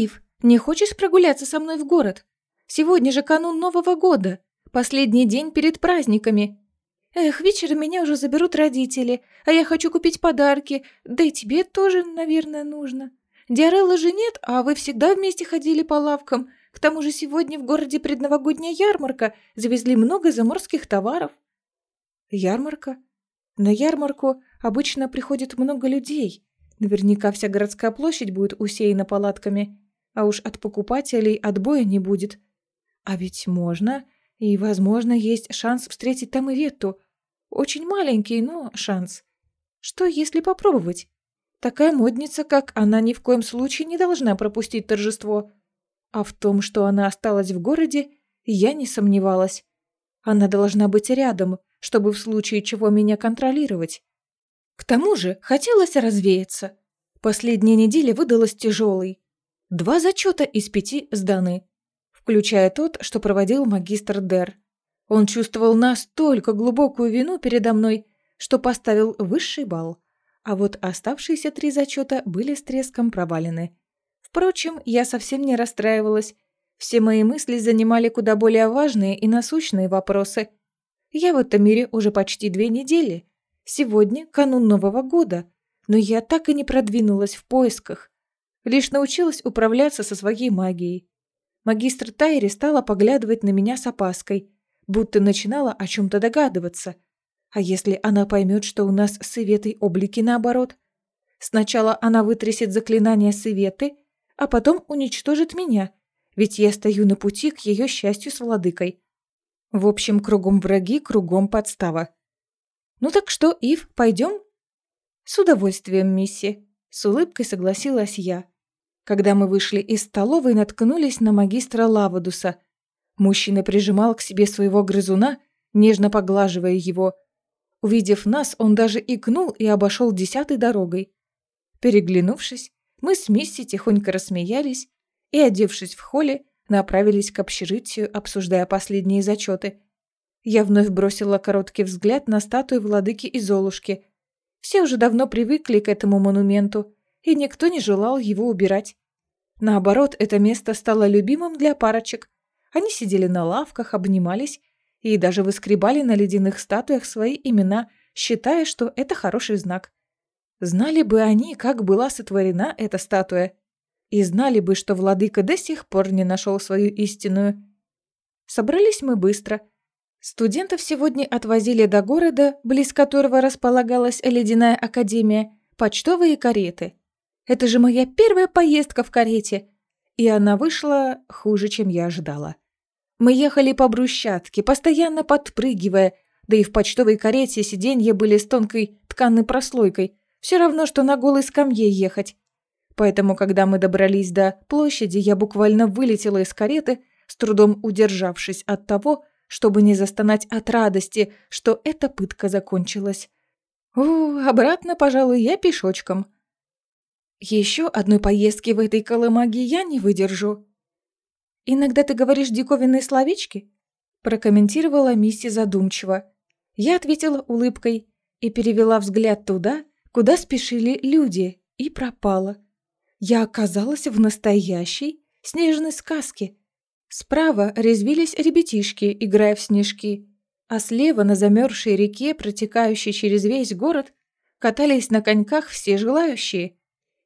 «Ив, не хочешь прогуляться со мной в город? Сегодня же канун Нового года, последний день перед праздниками. Эх, вечером меня уже заберут родители, а я хочу купить подарки, да и тебе тоже, наверное, нужно. Диарелла же нет, а вы всегда вместе ходили по лавкам. К тому же сегодня в городе предновогодняя ярмарка, завезли много заморских товаров». «Ярмарка? На ярмарку обычно приходит много людей. Наверняка вся городская площадь будет усеяна палатками, а уж от покупателей отбоя не будет. А ведь можно, и, возможно, есть шанс встретить там Иветту. Очень маленький, но шанс. Что, если попробовать? Такая модница, как она, ни в коем случае не должна пропустить торжество. А в том, что она осталась в городе, я не сомневалась. Она должна быть рядом, чтобы в случае чего меня контролировать. К тому же хотелось развеяться. Последняя неделя выдалась тяжелой. Два зачета из пяти сданы, включая тот, что проводил магистр Дер. Он чувствовал настолько глубокую вину передо мной, что поставил высший балл, а вот оставшиеся три зачета были с треском провалены. Впрочем, я совсем не расстраивалась. Все мои мысли занимали куда более важные и насущные вопросы. Я в этом мире уже почти две недели, Сегодня канун Нового года, но я так и не продвинулась в поисках. Лишь научилась управляться со своей магией. Магистр Тайри стала поглядывать на меня с опаской, будто начинала о чем-то догадываться. А если она поймет, что у нас с Иветой облики наоборот? Сначала она вытрясет заклинание с а потом уничтожит меня, ведь я стою на пути к ее счастью с владыкой. В общем, кругом враги, кругом подстава. «Ну так что, Ив, пойдем?» «С удовольствием, мисси», — с улыбкой согласилась я. Когда мы вышли из столовой, наткнулись на магистра Лавадуса. Мужчина прижимал к себе своего грызуна, нежно поглаживая его. Увидев нас, он даже икнул и обошел десятой дорогой. Переглянувшись, мы с Мисси тихонько рассмеялись и, одевшись в холле, направились к общежитию, обсуждая последние зачеты. Я вновь бросила короткий взгляд на статую владыки и Золушки. Все уже давно привыкли к этому монументу, и никто не желал его убирать. Наоборот, это место стало любимым для парочек. Они сидели на лавках, обнимались и даже выскребали на ледяных статуях свои имена, считая, что это хороший знак. Знали бы они, как была сотворена эта статуя. И знали бы, что владыка до сих пор не нашел свою истинную. Собрались мы быстро – Студентов сегодня отвозили до города, близ которого располагалась ледяная академия, почтовые кареты. Это же моя первая поездка в карете, и она вышла хуже, чем я ожидала. Мы ехали по брусчатке, постоянно подпрыгивая, да и в почтовой карете сиденья были с тонкой тканной прослойкой, все равно, что на голой скамье ехать. Поэтому, когда мы добрались до площади, я буквально вылетела из кареты, с трудом удержавшись от того, чтобы не застонать от радости, что эта пытка закончилась. О, обратно, пожалуй, я пешочком. Еще одной поездки в этой колымаге я не выдержу. «Иногда ты говоришь диковинные словечки?» прокомментировала Мисси задумчиво. Я ответила улыбкой и перевела взгляд туда, куда спешили люди, и пропала. Я оказалась в настоящей снежной сказке, Справа резвились ребятишки, играя в снежки, а слева на замерзшей реке, протекающей через весь город, катались на коньках все желающие.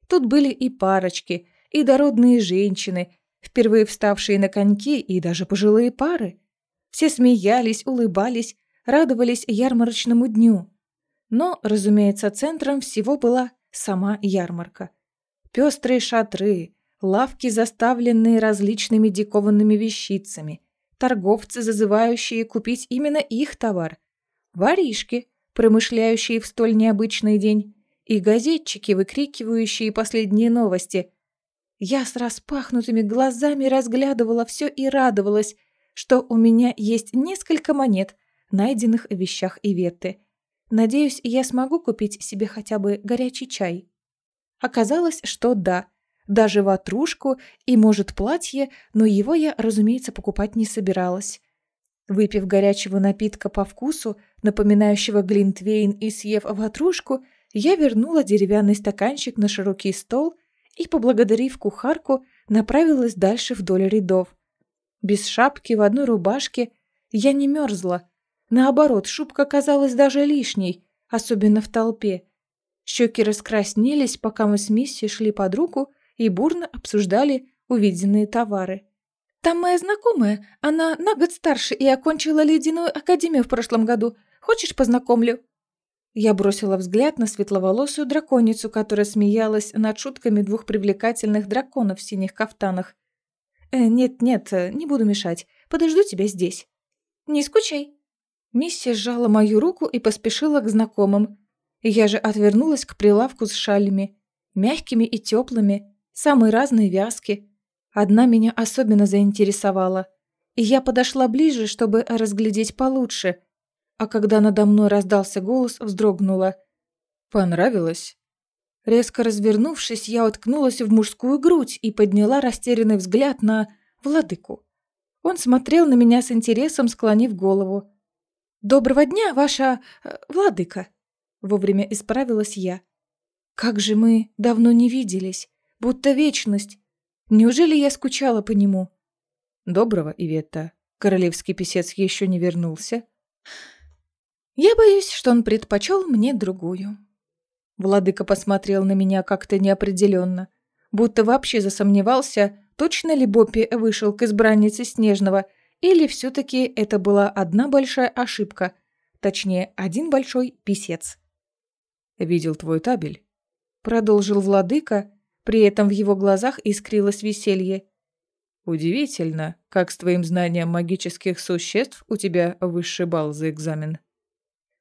Тут были и парочки, и дородные женщины, впервые вставшие на коньки, и даже пожилые пары. Все смеялись, улыбались, радовались ярмарочному дню. Но, разумеется, центром всего была сама ярмарка. Пестрые шатры, лавки, заставленные различными дикованными вещицами, торговцы, зазывающие купить именно их товар, воришки, промышляющие в столь необычный день, и газетчики, выкрикивающие последние новости. Я с распахнутыми глазами разглядывала все и радовалась, что у меня есть несколько монет, найденных в вещах Иветты. Надеюсь, я смогу купить себе хотя бы горячий чай. Оказалось, что да – даже ватрушку и, может, платье, но его я, разумеется, покупать не собиралась. Выпив горячего напитка по вкусу, напоминающего глинтвейн и съев ватрушку, я вернула деревянный стаканчик на широкий стол и, поблагодарив кухарку, направилась дальше вдоль рядов. Без шапки, в одной рубашке я не мерзла. Наоборот, шубка казалась даже лишней, особенно в толпе. Щеки раскраснелись, пока мы с Мисси шли под руку и бурно обсуждали увиденные товары. «Там моя знакомая, она на год старше и окончила ледяную академию в прошлом году. Хочешь, познакомлю?» Я бросила взгляд на светловолосую драконицу, которая смеялась над шутками двух привлекательных драконов в синих кафтанах. «Э, «Нет-нет, не буду мешать. Подожду тебя здесь». «Не скучай». Миссия сжала мою руку и поспешила к знакомым. Я же отвернулась к прилавку с шалями. Мягкими и теплыми, самые разные вязки. Одна меня особенно заинтересовала. И я подошла ближе, чтобы разглядеть получше. А когда надо мной раздался голос, вздрогнула. «Понравилось?» Резко развернувшись, я уткнулась в мужскую грудь и подняла растерянный взгляд на владыку. Он смотрел на меня с интересом, склонив голову. «Доброго дня, ваша... Э, владыка!» Вовремя исправилась я. «Как же мы давно не виделись, будто вечность. Неужели я скучала по нему?» «Доброго, Иветта. Королевский писец еще не вернулся?» «Я боюсь, что он предпочел мне другую». Владыка посмотрел на меня как-то неопределенно, будто вообще засомневался, точно ли Боппи вышел к избраннице Снежного, или все-таки это была одна большая ошибка, точнее, один большой писец. «Видел твой табель?» Продолжил владыка, при этом в его глазах искрилось веселье. «Удивительно, как с твоим знанием магических существ у тебя высший балл за экзамен».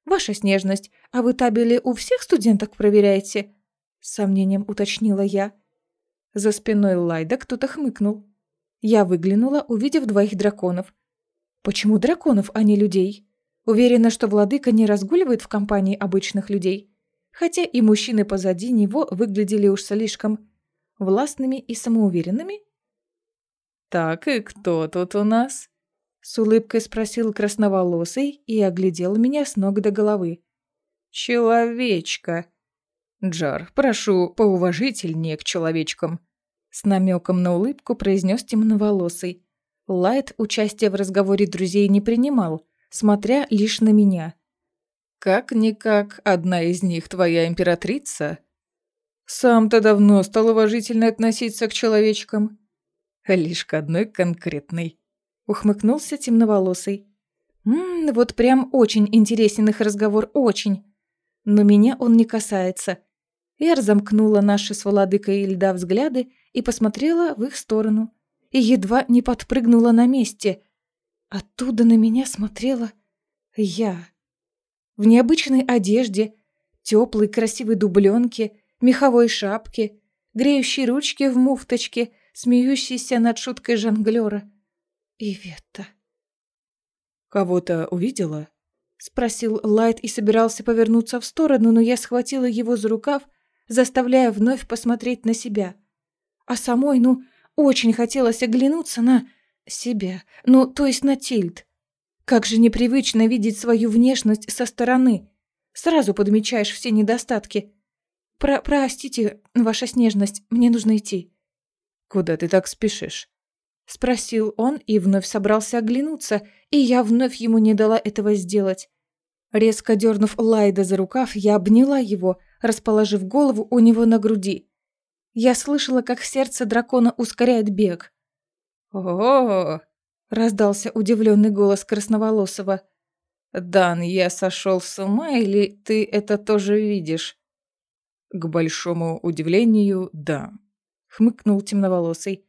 «Ваша снежность, а вы табели у всех студенток проверяете?» С сомнением уточнила я. За спиной Лайда кто-то хмыкнул. Я выглянула, увидев двоих драконов. Почему драконов, а не людей? Уверена, что владыка не разгуливает в компании обычных людей. Хотя и мужчины позади него выглядели уж слишком властными и самоуверенными. «Так, и кто тут у нас?» С улыбкой спросил красноволосый и оглядел меня с ног до головы. «Человечка!» «Джар, прошу поуважительнее к человечкам», — с намеком на улыбку произнес темноволосый. Лайт участия в разговоре друзей не принимал, смотря лишь на меня. «Как-никак, одна из них твоя императрица?» «Сам-то давно стал уважительно относиться к человечкам». «Лишь к одной конкретной», — ухмыкнулся темноволосый. «Ммм, вот прям очень интересен их разговор, очень. Но меня он не касается. Я разомкнула наши с Владыкой льда взгляды и посмотрела в их сторону. И едва не подпрыгнула на месте. Оттуда на меня смотрела я. В необычной одежде, теплой красивой дубленке, меховой шапке, греющей ручки в муфточке, смеющейся над шуткой жонглера. Иветта. «Кого-то увидела?» — спросил Лайт и собирался повернуться в сторону, но я схватила его за рукав заставляя вновь посмотреть на себя. А самой, ну, очень хотелось оглянуться на себя, ну, то есть на Тильд. Как же непривычно видеть свою внешность со стороны. Сразу подмечаешь все недостатки. Про простите, ваша снежность, мне нужно идти. Куда ты так спешишь? Спросил он и вновь собрался оглянуться, и я вновь ему не дала этого сделать. Резко дернув Лайда за рукав, я обняла его, расположив голову у него на груди. Я слышала, как сердце дракона ускоряет бег. «О-о-о!» — раздался удивленный голос Красноволосого. «Дан, я сошел с ума или ты это тоже видишь?» «К большому удивлению, да», — хмыкнул темноволосый.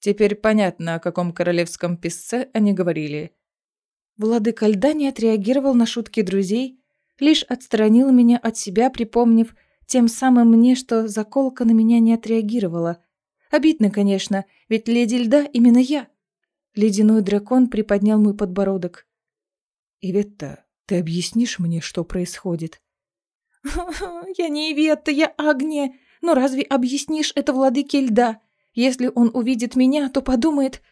«Теперь понятно, о каком королевском писце они говорили». Владыка льда не отреагировал на шутки друзей, лишь отстранил меня от себя, припомнив тем самым мне, что заколка на меня не отреагировала. Обидно, конечно, ведь леди льда именно я. Ледяной дракон приподнял мой подбородок. «Иветта, ты объяснишь мне, что происходит?» «Я не Иветта, я Агния. Но разве объяснишь это владыке льда? Если он увидит меня, то подумает...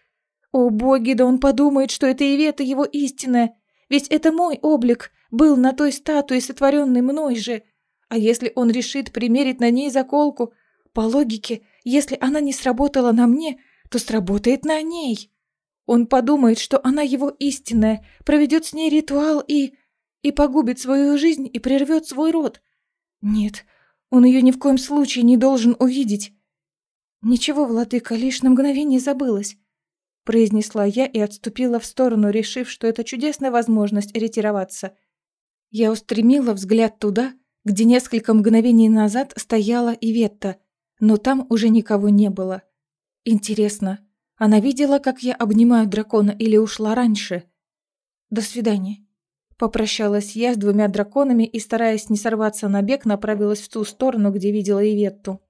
О боги, да он подумает, что это Ивета его истинная. Ведь это мой облик, был на той статуе, сотворенной мной же. А если он решит примерить на ней заколку, по логике, Если она не сработала на мне, то сработает на ней. Он подумает, что она его истинная, проведет с ней ритуал и... и погубит свою жизнь и прервет свой род. Нет, он ее ни в коем случае не должен увидеть. Ничего, владыка, лишь на мгновение забылась произнесла я и отступила в сторону, решив, что это чудесная возможность ретироваться. Я устремила взгляд туда, где несколько мгновений назад стояла Иветта, но там уже никого не было. Интересно, она видела, как я обнимаю дракона или ушла раньше? До свидания. Попрощалась я с двумя драконами и, стараясь не сорваться на бег, направилась в ту сторону, где видела Иветту.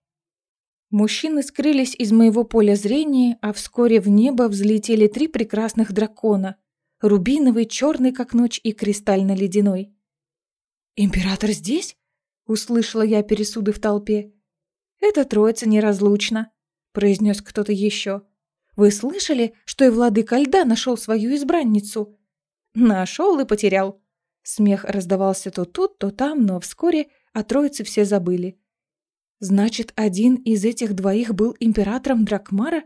Мужчины скрылись из моего поля зрения, а вскоре в небо взлетели три прекрасных дракона. Рубиновый, черный как ночь и кристально-ледяной. «Император здесь?» – услышала я пересуды в толпе. «Это троица неразлучна», – произнес кто-то еще. «Вы слышали, что и владыка льда нашел свою избранницу?» «Нашел и потерял». Смех раздавался то тут, то там, но вскоре о троице все забыли. Значит, один из этих двоих был императором Дракмара?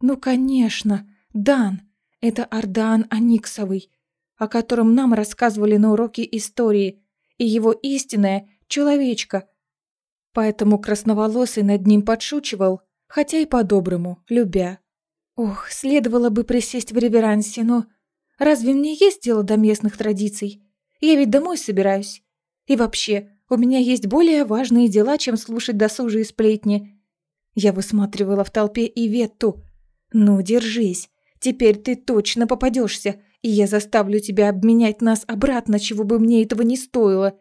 Ну, конечно, Дан. Это Ардан Аниксовый, о котором нам рассказывали на уроке истории, и его истинная человечка. Поэтому красноволосый над ним подшучивал, хотя и по-доброму, любя. Ох, следовало бы присесть в реверансе, но... Разве мне есть дело до местных традиций? Я ведь домой собираюсь. И вообще, у меня есть более важные дела, чем слушать досужие сплетни. Я высматривала в толпе Иветту. Ну, держись. Теперь ты точно попадешься, и я заставлю тебя обменять нас обратно, чего бы мне этого не стоило.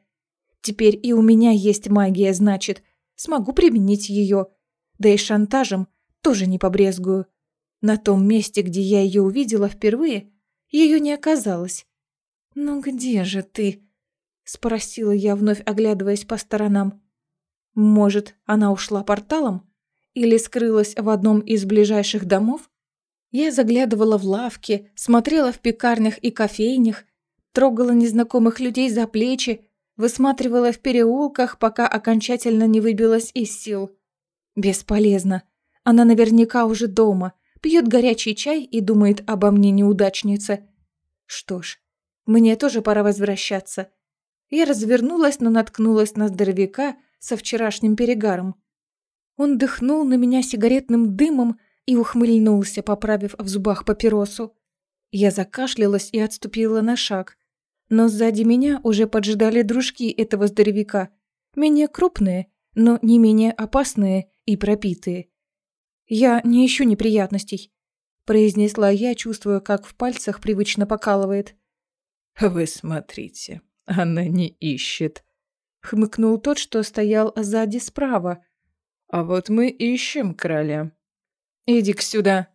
Теперь и у меня есть магия, значит. Смогу применить ее. Да и шантажем тоже не побрезгую. На том месте, где я ее увидела впервые, ее не оказалось. «Ну где же ты?» Спросила я, вновь оглядываясь по сторонам. Может, она ушла порталом? Или скрылась в одном из ближайших домов? Я заглядывала в лавки, смотрела в пекарнях и кофейнях, трогала незнакомых людей за плечи, высматривала в переулках, пока окончательно не выбилась из сил. Бесполезно. Она наверняка уже дома, пьет горячий чай и думает обо мне неудачнице. Что ж, мне тоже пора возвращаться. Я развернулась, но наткнулась на здоровяка со вчерашним перегаром. Он дыхнул на меня сигаретным дымом и ухмыльнулся, поправив в зубах папиросу. Я закашлялась и отступила на шаг. Но сзади меня уже поджидали дружки этого здоровяка. Менее крупные, но не менее опасные и пропитые. «Я не ищу неприятностей», – произнесла я, чувствуя, как в пальцах привычно покалывает. «Вы смотрите, она не ищет. Хмыкнул тот, что стоял сзади справа. А вот мы ищем короля. Иди-ка сюда.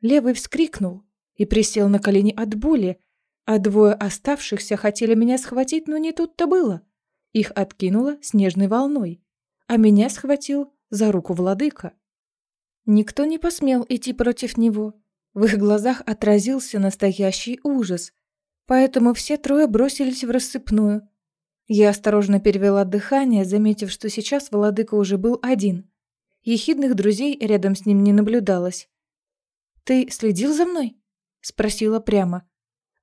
Левый вскрикнул и присел на колени от боли, а двое оставшихся хотели меня схватить, но не тут-то было. Их откинуло снежной волной, а меня схватил за руку владыка. Никто не посмел идти против него. В их глазах отразился настоящий ужас. Поэтому все трое бросились в рассыпную. Я осторожно перевела дыхание, заметив, что сейчас владыка уже был один. Ехидных друзей рядом с ним не наблюдалось. «Ты следил за мной?» – спросила прямо.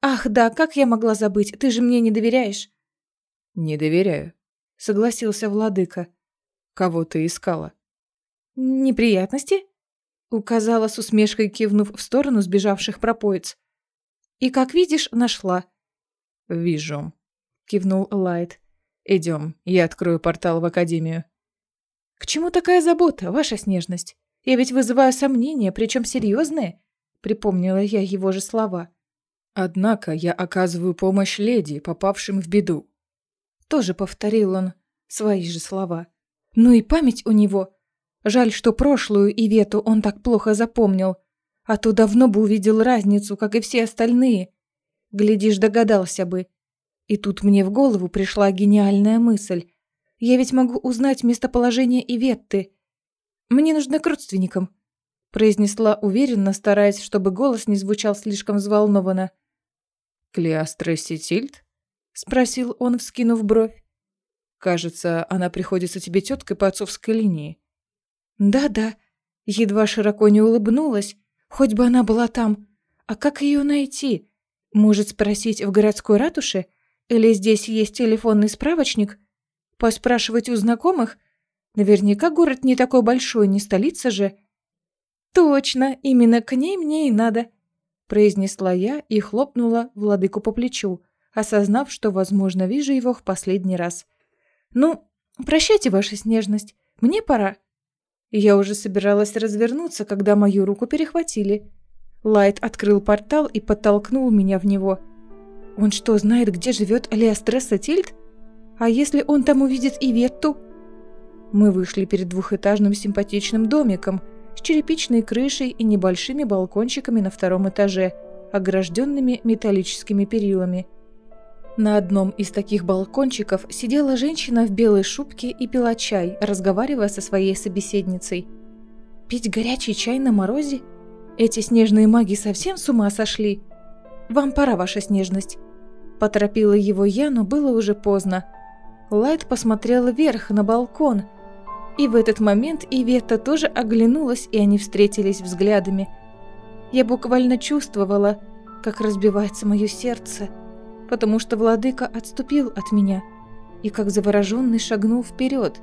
«Ах, да, как я могла забыть? Ты же мне не доверяешь?» «Не доверяю», – согласился владыка. «Кого ты искала?» «Неприятности?» – указала с усмешкой, кивнув в сторону сбежавших пропоиц. И, как видишь, нашла». «Вижу», — кивнул Лайт. «Идем, я открою портал в Академию». «К чему такая забота, ваша снежность? Я ведь вызываю сомнения, причем серьезные», — припомнила я его же слова. «Однако я оказываю помощь леди, попавшим в беду». Тоже повторил он свои же слова. «Ну и память у него. Жаль, что прошлую Ивету он так плохо запомнил а то давно бы увидел разницу, как и все остальные. Глядишь, догадался бы. И тут мне в голову пришла гениальная мысль. Я ведь могу узнать местоположение Иветты. Мне нужно к родственникам, произнесла уверенно, стараясь, чтобы голос не звучал слишком взволнованно. «Клеастра Сетильд?» — спросил он, вскинув бровь. «Кажется, она приходится тебе теткой по отцовской линии». Да-да, едва широко не улыбнулась, хоть бы она была там. А как ее найти? Может спросить в городской ратуше? Или здесь есть телефонный справочник? Поспрашивать у знакомых? Наверняка город не такой большой, не столица же. Точно, именно к ней мне и надо, произнесла я и хлопнула владыку по плечу, осознав, что, возможно, вижу его в последний раз. Ну, прощайте ваша снежность, мне пора. Я уже собиралась развернуться, когда мою руку перехватили. Лайт открыл портал и подтолкнул меня в него. Он что, знает, где живет Алиастресса Тильд? А если он там увидит Иветту? Мы вышли перед двухэтажным симпатичным домиком с черепичной крышей и небольшими балкончиками на втором этаже, огражденными металлическими перилами. На одном из таких балкончиков сидела женщина в белой шубке и пила чай, разговаривая со своей собеседницей. «Пить горячий чай на морозе?» Эти снежные маги совсем с ума сошли. Вам пора, ваша снежность. Поторопила его я, но было уже поздно. Лайт посмотрел вверх, на балкон. И в этот момент Иветта тоже оглянулась, и они встретились взглядами. Я буквально чувствовала, как разбивается мое сердце, потому что владыка отступил от меня и как завороженный шагнул вперед,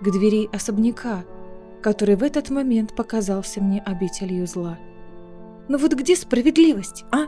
к двери особняка, который в этот момент показался мне обителью зла. «Но «Ну вот где справедливость, а?»